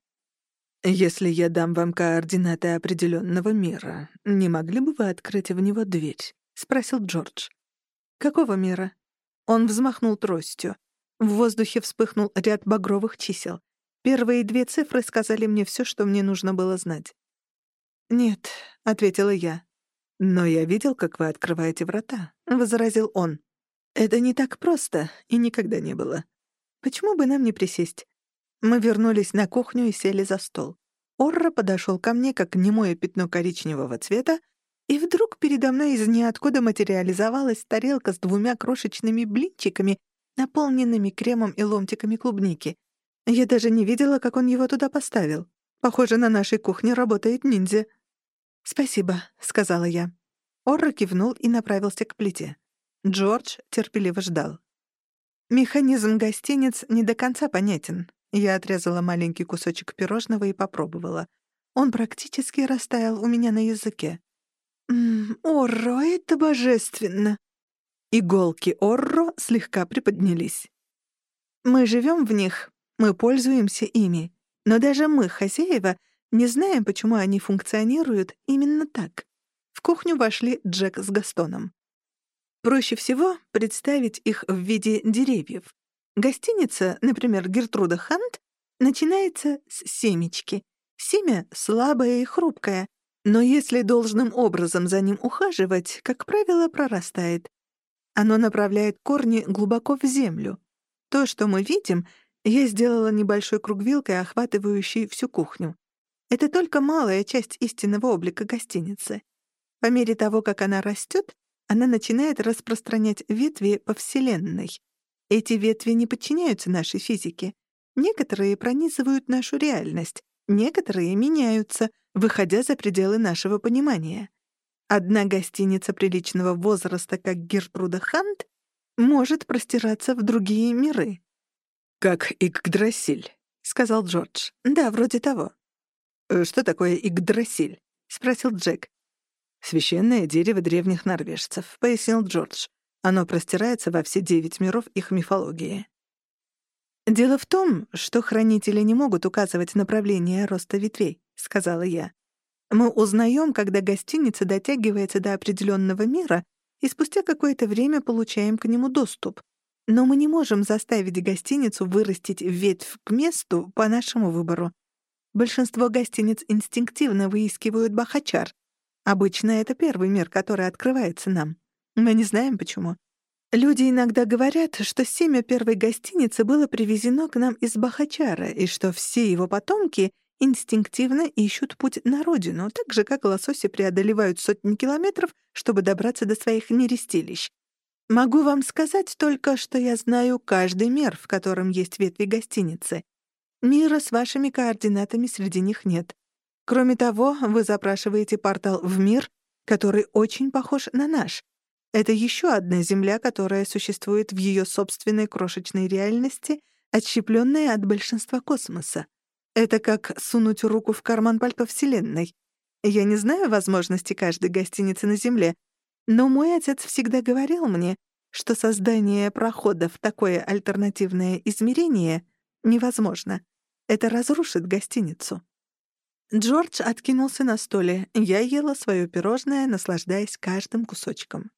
Если я дам вам координаты определенного мира, не могли бы вы открыть в него дверь? спросил Джордж. Какого мира? Он взмахнул тростью. В воздухе вспыхнул ряд багровых чисел. Первые две цифры сказали мне все, что мне нужно было знать. «Нет», — ответила я. «Но я видел, как вы открываете врата», — возразил он. «Это не так просто и никогда не было. Почему бы нам не присесть?» Мы вернулись на кухню и сели за стол. Орра подошел ко мне, как немое пятно коричневого цвета, и вдруг передо мной из ниоткуда материализовалась тарелка с двумя крошечными блинчиками наполненными кремом и ломтиками клубники. Я даже не видела, как он его туда поставил. Похоже, на нашей кухне работает ниндзя. «Спасибо», — сказала я. Орра кивнул и направился к плите. Джордж терпеливо ждал. Механизм гостиниц не до конца понятен. Я отрезала маленький кусочек пирожного и попробовала. Он практически растаял у меня на языке. «Ммм, это божественно!» Иголки Орро слегка приподнялись. Мы живем в них, мы пользуемся ими, но даже мы, хозяева, не знаем, почему они функционируют именно так. В кухню вошли Джек с Гастоном. Проще всего представить их в виде деревьев. Гостиница, например, Гертруда Хант, начинается с семечки. Семя слабое и хрупкое, но если должным образом за ним ухаживать, как правило, прорастает. Оно направляет корни глубоко в землю. То, что мы видим, я сделала небольшой круг вилкой, охватывающий всю кухню. Это только малая часть истинного облика гостиницы. По мере того, как она растет, она начинает распространять ветви по Вселенной. Эти ветви не подчиняются нашей физике. Некоторые пронизывают нашу реальность, некоторые меняются, выходя за пределы нашего понимания. Одна гостиница приличного возраста, как Гертруда Хант, может простираться в другие миры. «Как Игдрасиль», — сказал Джордж. «Да, вроде того». «Э, «Что такое Игдрасиль?» — спросил Джек. «Священное дерево древних норвежцев», — пояснил Джордж. «Оно простирается во все девять миров их мифологии». «Дело в том, что хранители не могут указывать направление роста ветвей», — сказала я. Мы узнаем, когда гостиница дотягивается до определенного мира, и спустя какое-то время получаем к нему доступ. Но мы не можем заставить гостиницу вырастить ветвь к месту по нашему выбору. Большинство гостиниц инстинктивно выискивают Бахачар. Обычно это первый мир, который открывается нам. Мы не знаем почему. Люди иногда говорят, что семя первой гостиницы было привезено к нам из Бахачара, и что все его потомки инстинктивно ищут путь на родину, так же, как лососи преодолевают сотни километров, чтобы добраться до своих нерестилищ. Могу вам сказать только, что я знаю каждый мир, в котором есть ветви гостиницы. Мира с вашими координатами среди них нет. Кроме того, вы запрашиваете портал в мир, который очень похож на наш. Это еще одна Земля, которая существует в ее собственной крошечной реальности, отщепленная от большинства космоса. Это как сунуть руку в карман пальто Вселенной. Я не знаю возможности каждой гостиницы на Земле, но мой отец всегда говорил мне, что создание прохода в такое альтернативное измерение невозможно. Это разрушит гостиницу. Джордж откинулся на столе. Я ела свое пирожное, наслаждаясь каждым кусочком.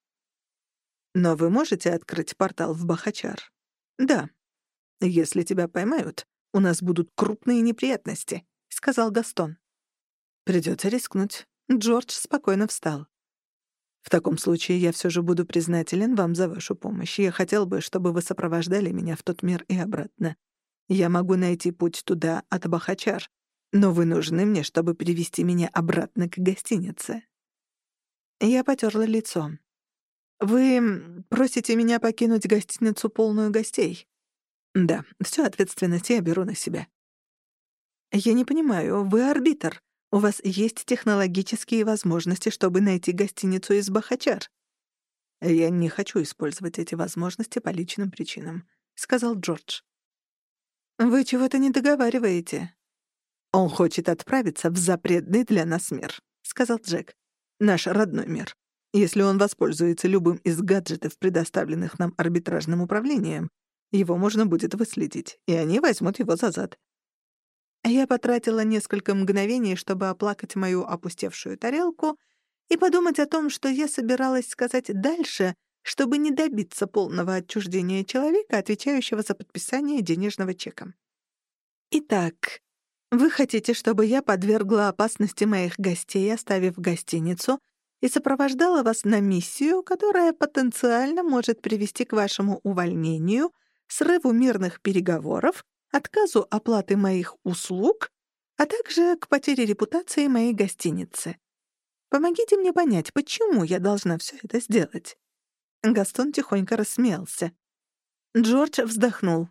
«Но вы можете открыть портал в Бахачар?» «Да. Если тебя поймают, у нас будут крупные неприятности», — сказал Гастон. «Придется рискнуть». Джордж спокойно встал. «В таком случае я все же буду признателен вам за вашу помощь. Я хотел бы, чтобы вы сопровождали меня в тот мир и обратно. Я могу найти путь туда от Бахачар, но вы нужны мне, чтобы привести меня обратно к гостинице». Я потерла лицо. «Вы просите меня покинуть гостиницу, полную гостей?» «Да, всю ответственность я беру на себя». «Я не понимаю, вы арбитр. У вас есть технологические возможности, чтобы найти гостиницу из Бахачар». «Я не хочу использовать эти возможности по личным причинам», — сказал Джордж. «Вы чего-то не договариваете». «Он хочет отправиться в запретный для нас мир», — сказал Джек. «Наш родной мир. Если он воспользуется любым из гаджетов, предоставленных нам арбитражным управлением, его можно будет выследить, и они возьмут его за зад. Я потратила несколько мгновений, чтобы оплакать мою опустевшую тарелку и подумать о том, что я собиралась сказать дальше, чтобы не добиться полного отчуждения человека, отвечающего за подписание денежного чека. Итак, вы хотите, чтобы я подвергла опасности моих гостей, оставив гостиницу, и сопровождала вас на миссию, которая потенциально может привести к вашему увольнению, срыву мирных переговоров, отказу оплаты моих услуг, а также к потере репутации моей гостиницы. Помогите мне понять, почему я должна все это сделать?» Гастон тихонько рассмеялся. Джордж вздохнул.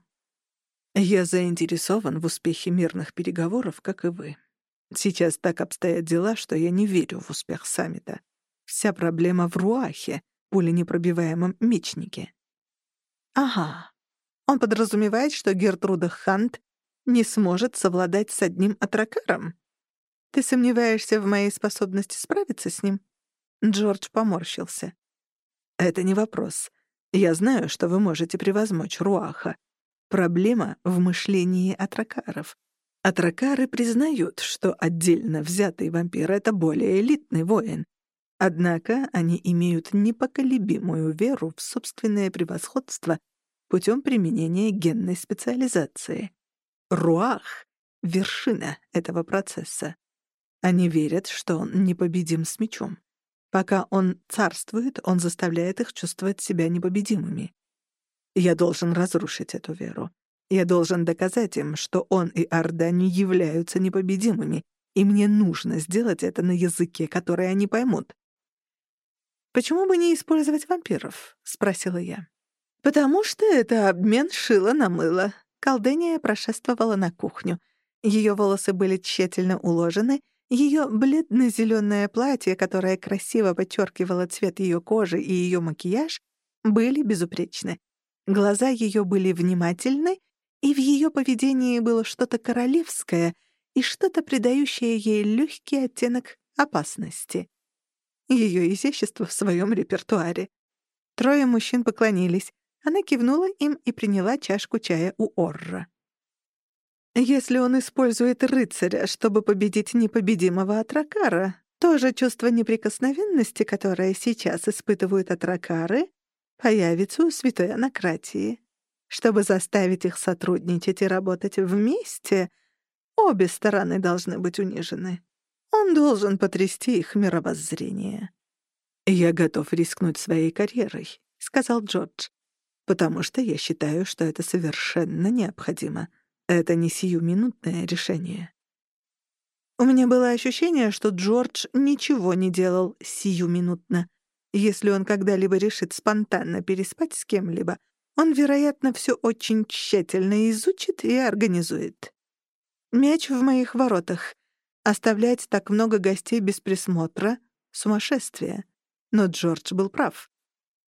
«Я заинтересован в успехе мирных переговоров, как и вы. Сейчас так обстоят дела, что я не верю в успех саммита. Вся проблема в Руахе, пуленепробиваемом мечнике. Ага. Он подразумевает, что Гертруда Хант не сможет совладать с одним атракаром. Ты сомневаешься в моей способности справиться с ним? Джордж поморщился. Это не вопрос. Я знаю, что вы можете превозмочь Руаха. Проблема в мышлении атракаров. Атракары признают, что отдельно взятый вампир — это более элитный воин, Однако они имеют непоколебимую веру в собственное превосходство путем применения генной специализации. Руах — вершина этого процесса. Они верят, что он непобедим с мечом. Пока он царствует, он заставляет их чувствовать себя непобедимыми. Я должен разрушить эту веру. Я должен доказать им, что он и Орда не являются непобедимыми, и мне нужно сделать это на языке, который они поймут. «Почему бы не использовать вампиров?» — спросила я. «Потому что это обмен шила на мыло». Колдения прошествовала на кухню. Ее волосы были тщательно уложены, ее бледно-зеленое платье, которое красиво подчеркивало цвет ее кожи и ее макияж, были безупречны. Глаза ее были внимательны, и в ее поведении было что-то королевское и что-то придающее ей легкий оттенок опасности ее изящество в своем репертуаре. Трое мужчин поклонились. Она кивнула им и приняла чашку чая у Орра. Если он использует рыцаря, чтобы победить непобедимого Атракара, то же чувство неприкосновенности, которое сейчас испытывают Атракары, появится у святой Анакратии. Чтобы заставить их сотрудничать и работать вместе, обе стороны должны быть унижены. Он должен потрясти их мировоззрение. «Я готов рискнуть своей карьерой», — сказал Джордж, «потому что я считаю, что это совершенно необходимо. Это не сиюминутное решение». У меня было ощущение, что Джордж ничего не делал сиюминутно. Если он когда-либо решит спонтанно переспать с кем-либо, он, вероятно, все очень тщательно изучит и организует. Мяч в моих воротах. Оставлять так много гостей без присмотра — сумасшествие. Но Джордж был прав.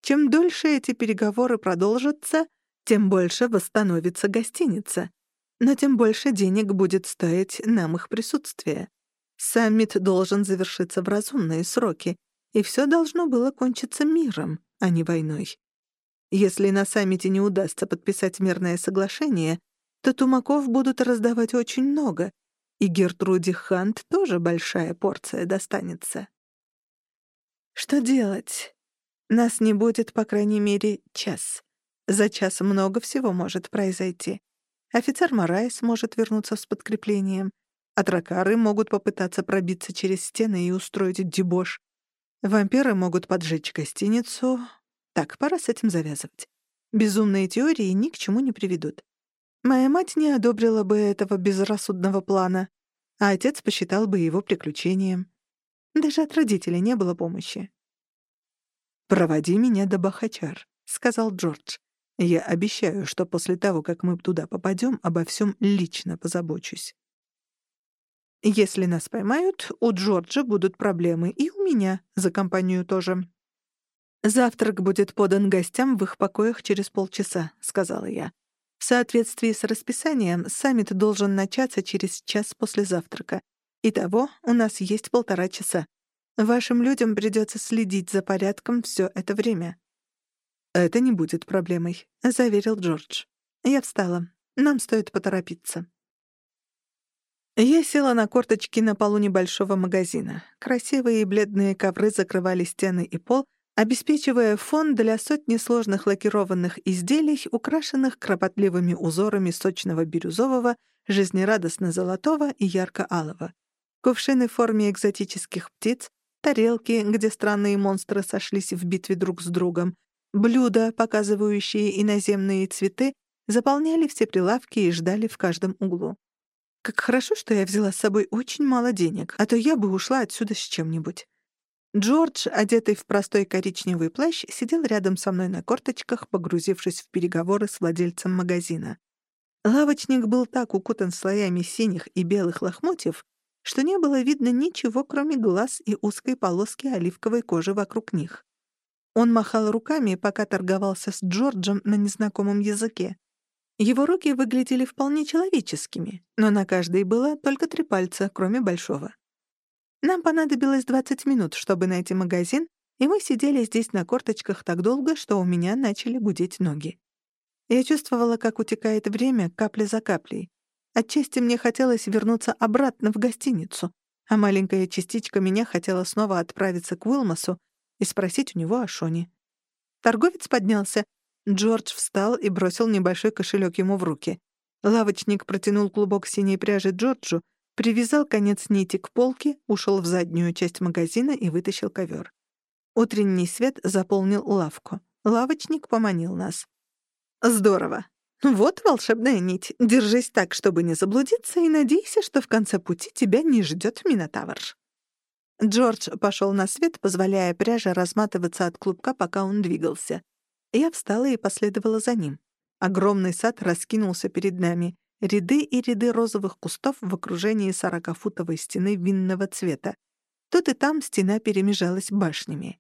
Чем дольше эти переговоры продолжатся, тем больше восстановится гостиница. Но тем больше денег будет стоить нам их присутствие. Саммит должен завершиться в разумные сроки, и все должно было кончиться миром, а не войной. Если на саммите не удастся подписать мирное соглашение, то тумаков будут раздавать очень много, и Гертруде Хант тоже большая порция достанется. Что делать? Нас не будет, по крайней мере, час. За час много всего может произойти. Офицер Морайс может вернуться с подкреплением. А дракары могут попытаться пробиться через стены и устроить дебош. Вампиры могут поджечь гостиницу. Так, пора с этим завязывать. Безумные теории ни к чему не приведут. Моя мать не одобрила бы этого безрассудного плана, а отец посчитал бы его приключением. Даже от родителей не было помощи. «Проводи меня до Бахачар», — сказал Джордж. «Я обещаю, что после того, как мы туда попадем, обо всем лично позабочусь». Если нас поймают, у Джорджа будут проблемы, и у меня за компанию тоже. «Завтрак будет подан гостям в их покоях через полчаса», — сказала я. «В соответствии с расписанием, саммит должен начаться через час после завтрака. Итого у нас есть полтора часа. Вашим людям придется следить за порядком все это время». «Это не будет проблемой», — заверил Джордж. Я встала. Нам стоит поторопиться. Я села на корточки на полу небольшого магазина. Красивые и бледные ковры закрывали стены и пол, обеспечивая фон для сотни сложных лакированных изделий, украшенных кропотливыми узорами сочного бирюзового, жизнерадостно-золотого и ярко-алого. Кувшины в форме экзотических птиц, тарелки, где странные монстры сошлись в битве друг с другом, блюда, показывающие иноземные цветы, заполняли все прилавки и ждали в каждом углу. Как хорошо, что я взяла с собой очень мало денег, а то я бы ушла отсюда с чем-нибудь. Джордж, одетый в простой коричневый плащ, сидел рядом со мной на корточках, погрузившись в переговоры с владельцем магазина. Лавочник был так укутан слоями синих и белых лохмотьев, что не было видно ничего, кроме глаз и узкой полоски оливковой кожи вокруг них. Он махал руками, пока торговался с Джорджем на незнакомом языке. Его руки выглядели вполне человеческими, но на каждой было только три пальца, кроме большого. Нам понадобилось 20 минут, чтобы найти магазин, и мы сидели здесь на корточках так долго, что у меня начали гудеть ноги. Я чувствовала, как утекает время капля за каплей. Отчасти мне хотелось вернуться обратно в гостиницу, а маленькая частичка меня хотела снова отправиться к Уилмасу и спросить у него о Шоне. Торговец поднялся, Джордж встал и бросил небольшой кошелек ему в руки. Лавочник протянул клубок синей пряжи Джорджу, привязал конец нити к полке, ушел в заднюю часть магазина и вытащил ковер. Утренний свет заполнил лавку. Лавочник поманил нас. «Здорово. Вот волшебная нить. Держись так, чтобы не заблудиться, и надейся, что в конце пути тебя не ждет Минотавр». Джордж пошел на свет, позволяя пряже разматываться от клубка, пока он двигался. Я встала и последовала за ним. Огромный сад раскинулся перед нами. Ряды и ряды розовых кустов в окружении сорокафутовой стены винного цвета. Тут и там стена перемежалась башнями.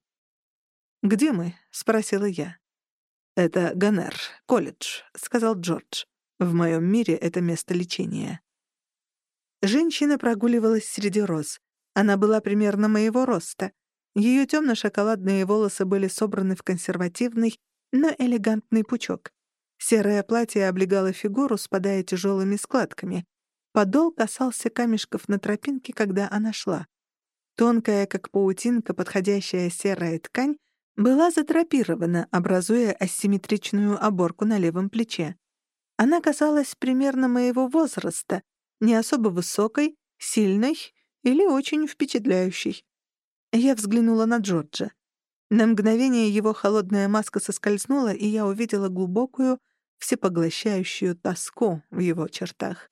«Где мы?» — спросила я. «Это Ганер, колледж», — сказал Джордж. «В моем мире это место лечения». Женщина прогуливалась среди роз. Она была примерно моего роста. Ее темно-шоколадные волосы были собраны в консервативный, но элегантный пучок. Серое платье облегало фигуру, спадая тяжелыми складками. Подол касался камешков на тропинке, когда она шла. Тонкая, как паутинка, подходящая серая ткань была затрапирована, образуя асимметричную оборку на левом плече. Она казалась примерно моего возраста, не особо высокой, сильной или очень впечатляющей. Я взглянула на Джорджа. На мгновение его холодная маска соскользнула, и я увидела глубокую, всепоглощающую тоску в его чертах.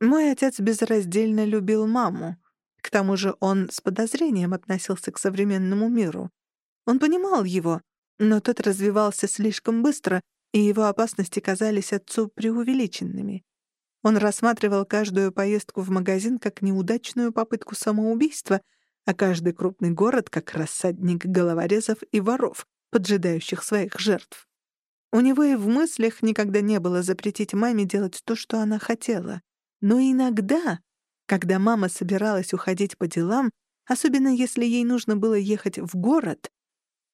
Мой отец безраздельно любил маму. К тому же он с подозрением относился к современному миру. Он понимал его, но тот развивался слишком быстро, и его опасности казались отцу преувеличенными. Он рассматривал каждую поездку в магазин как неудачную попытку самоубийства — а каждый крупный город как рассадник головорезов и воров, поджидающих своих жертв. У него и в мыслях никогда не было запретить маме делать то, что она хотела. Но иногда, когда мама собиралась уходить по делам, особенно если ей нужно было ехать в город,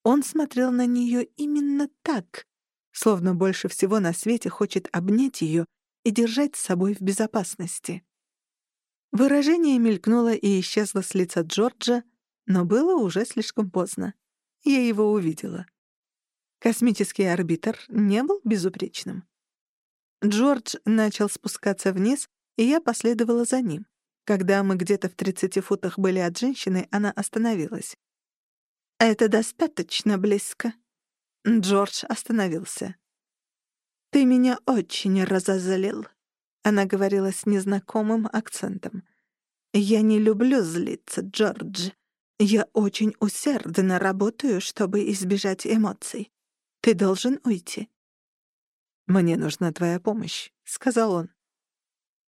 он смотрел на нее именно так, словно больше всего на свете хочет обнять ее и держать с собой в безопасности. Выражение мелькнуло и исчезло с лица Джорджа, но было уже слишком поздно. Я его увидела. Космический арбитр не был безупречным. Джордж начал спускаться вниз, и я последовала за ним. Когда мы где-то в 30 футах были от женщины, она остановилась. «Это достаточно близко». Джордж остановился. «Ты меня очень разозлил», — она говорила с незнакомым акцентом. «Я не люблю злиться, Джордж. Я очень усердно работаю, чтобы избежать эмоций. Ты должен уйти». «Мне нужна твоя помощь», — сказал он.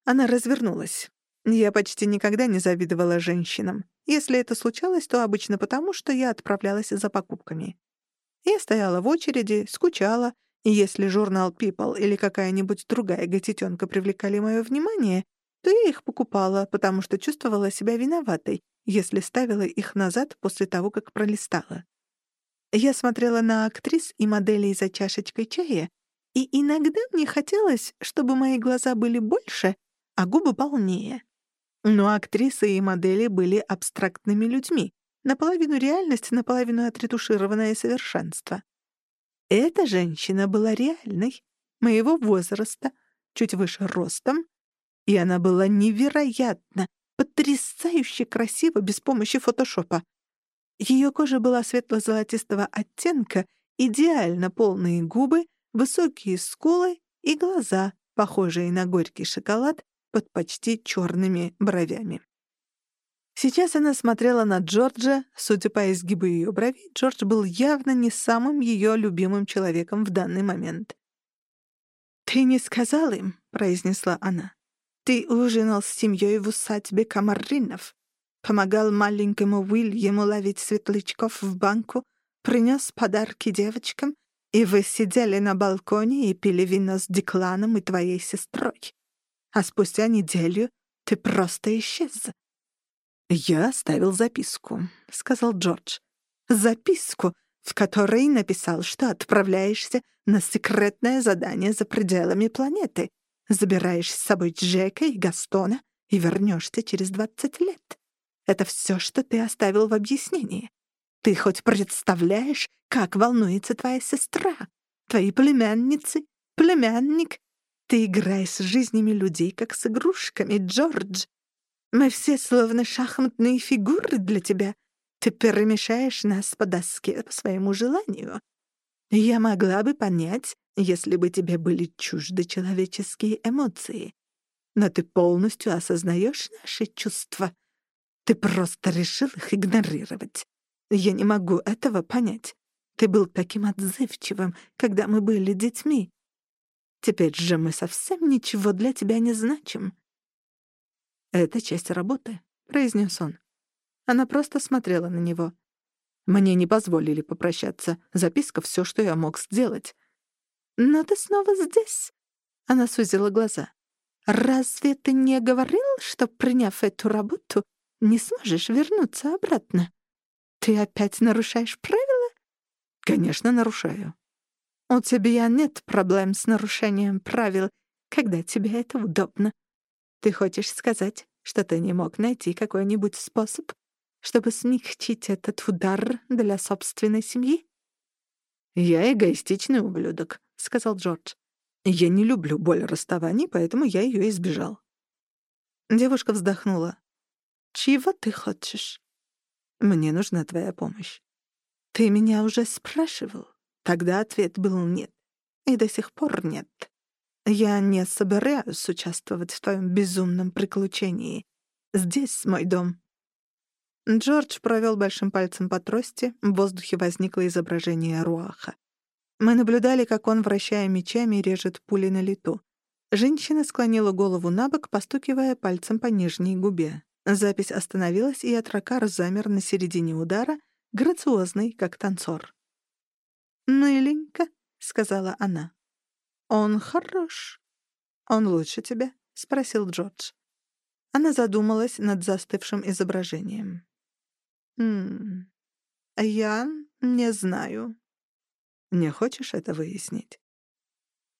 Она развернулась. Я почти никогда не завидовала женщинам. Если это случалось, то обычно потому, что я отправлялась за покупками. Я стояла в очереди, скучала, и если журнал People или какая-нибудь другая газетенка привлекали мое внимание, то я их покупала, потому что чувствовала себя виноватой, если ставила их назад после того, как пролистала. Я смотрела на актрис и моделей за чашечкой чая, и иногда мне хотелось, чтобы мои глаза были больше, а губы полнее. Но актрисы и модели были абстрактными людьми, наполовину реальность, наполовину отретушированное совершенство. Эта женщина была реальной, моего возраста, чуть выше ростом, и она была невероятно, потрясающе красива без помощи фотошопа. Ее кожа была светло-золотистого оттенка, идеально полные губы, высокие скулы и глаза, похожие на горький шоколад, под почти черными бровями. Сейчас она смотрела на Джорджа. Судя по изгибу ее бровей, Джордж был явно не самым ее любимым человеком в данный момент. «Ты не сказал им», — произнесла она. «Ты ужинал с семьей в усадьбе Камарринов, помогал маленькому Уильяму ловить светлячков в банку, принес подарки девочкам, и вы сидели на балконе и пили вино с Декланом и твоей сестрой а спустя неделю ты просто исчез». «Я оставил записку», — сказал Джордж. «Записку, в которой написал, что отправляешься на секретное задание за пределами планеты, забираешь с собой Джека и Гастона и вернешься через двадцать лет. Это все, что ты оставил в объяснении. Ты хоть представляешь, как волнуется твоя сестра, твои племянницы, племянник ты играешь с жизнями людей, как с игрушками, Джордж. Мы все словно шахматные фигуры для тебя. Ты перемешаешь нас по доске по своему желанию. Я могла бы понять, если бы тебе были чужды человеческие эмоции. Но ты полностью осознаешь наши чувства. Ты просто решил их игнорировать. Я не могу этого понять. Ты был таким отзывчивым, когда мы были детьми. Теперь же мы совсем ничего для тебя не значим». «Это часть работы», — произнес он. Она просто смотрела на него. «Мне не позволили попрощаться. Записка — все, что я мог сделать». «Но ты снова здесь?» Она сузила глаза. «Разве ты не говорил, что, приняв эту работу, не сможешь вернуться обратно? Ты опять нарушаешь правила?» «Конечно, нарушаю. У тебя нет проблем с нарушением правил, когда тебе это удобно. Ты хочешь сказать, что ты не мог найти какой-нибудь способ, чтобы смягчить этот удар для собственной семьи? «Я эгоистичный ублюдок», — сказал Джордж. «Я не люблю боль расставаний, поэтому я ее избежал». Девушка вздохнула. «Чего ты хочешь?» «Мне нужна твоя помощь». «Ты меня уже спрашивал?» Тогда ответ был «нет». И до сих пор нет. Я не собираюсь участвовать в твоем безумном приключении. Здесь мой дом. Джордж провел большим пальцем по трости, в воздухе возникло изображение Руаха. Мы наблюдали, как он, вращая мечами, режет пули на лету. Женщина склонила голову на бок, постукивая пальцем по нижней губе. Запись остановилась, и Атракар замер на середине удара, грациозный, как танцор. «Миленько», — сказала она. «Он хорош». «Он лучше тебя?» — спросил Джордж. Она задумалась над застывшим изображением. «Хм... Я не знаю». «Не хочешь это выяснить?»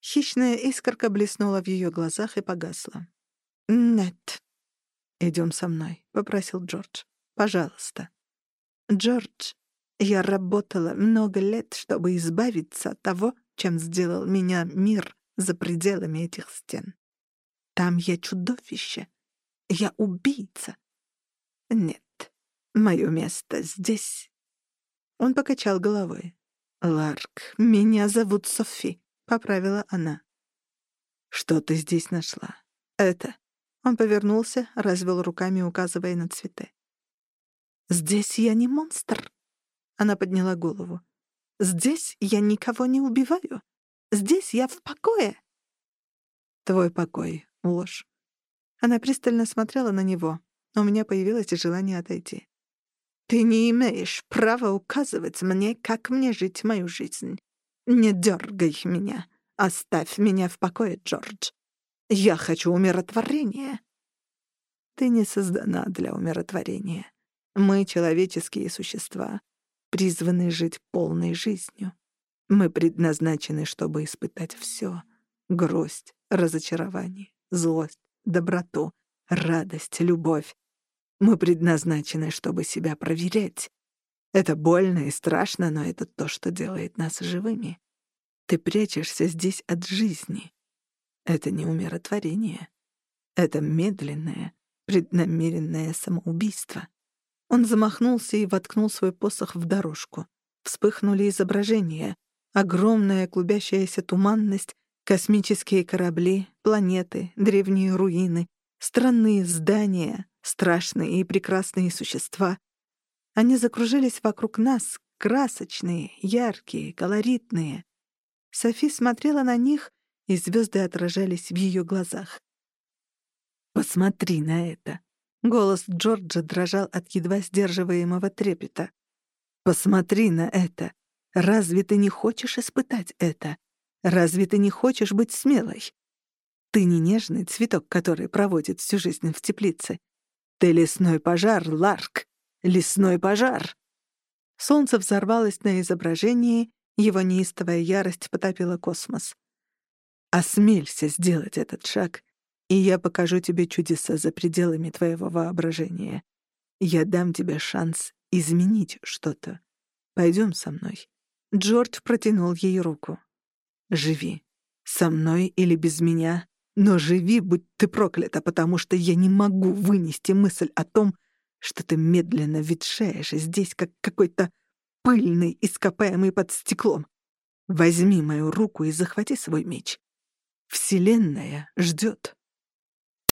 Хищная искорка блеснула в ее глазах и погасла. «Нет». «Идем со мной», — попросил Джордж. «Пожалуйста». «Джордж, я работала много лет, чтобы избавиться от того, чем сделал меня мир за пределами этих стен. Там я чудовище. Я убийца. Нет, мое место здесь. Он покачал головой. «Ларк, меня зовут Софи», — поправила она. «Что ты здесь нашла?» «Это». Он повернулся, развел руками, указывая на цветы. «Здесь я не монстр». Она подняла голову. «Здесь я никого не убиваю. Здесь я в покое». «Твой покой — ложь». Она пристально смотрела на него. У меня появилось желание отойти. «Ты не имеешь права указывать мне, как мне жить мою жизнь. Не дергай меня. Оставь меня в покое, Джордж. Я хочу умиротворения». «Ты не создана для умиротворения. Мы, человеческие существа, призваны жить полной жизнью. Мы предназначены, чтобы испытать все — грусть, разочарование, злость, доброту, радость, любовь. Мы предназначены, чтобы себя проверять. Это больно и страшно, но это то, что делает нас живыми. Ты прячешься здесь от жизни. Это не умиротворение. Это медленное, преднамеренное самоубийство. Он замахнулся и воткнул свой посох в дорожку. Вспыхнули изображения. Огромная клубящаяся туманность, космические корабли, планеты, древние руины, странные здания, страшные и прекрасные существа. Они закружились вокруг нас, красочные, яркие, колоритные. Софи смотрела на них, и звезды отражались в ее глазах. «Посмотри на это!» Голос Джорджа дрожал от едва сдерживаемого трепета. «Посмотри на это! Разве ты не хочешь испытать это? Разве ты не хочешь быть смелой? Ты не нежный цветок, который проводит всю жизнь в теплице. Ты лесной пожар, Ларк! Лесной пожар!» Солнце взорвалось на изображении, его неистовая ярость потопила космос. «Осмелься сделать этот шаг, и я покажу тебе чудеса за пределами твоего воображения. Я дам тебе шанс изменить что-то. Пойдем со мной». Джордж протянул ей руку. «Живи. Со мной или без меня, но живи, будь ты проклята, потому что я не могу вынести мысль о том, что ты медленно ветшаешь здесь, как какой-то пыльный, ископаемый под стеклом. Возьми мою руку и захвати свой меч. Вселенная ждет.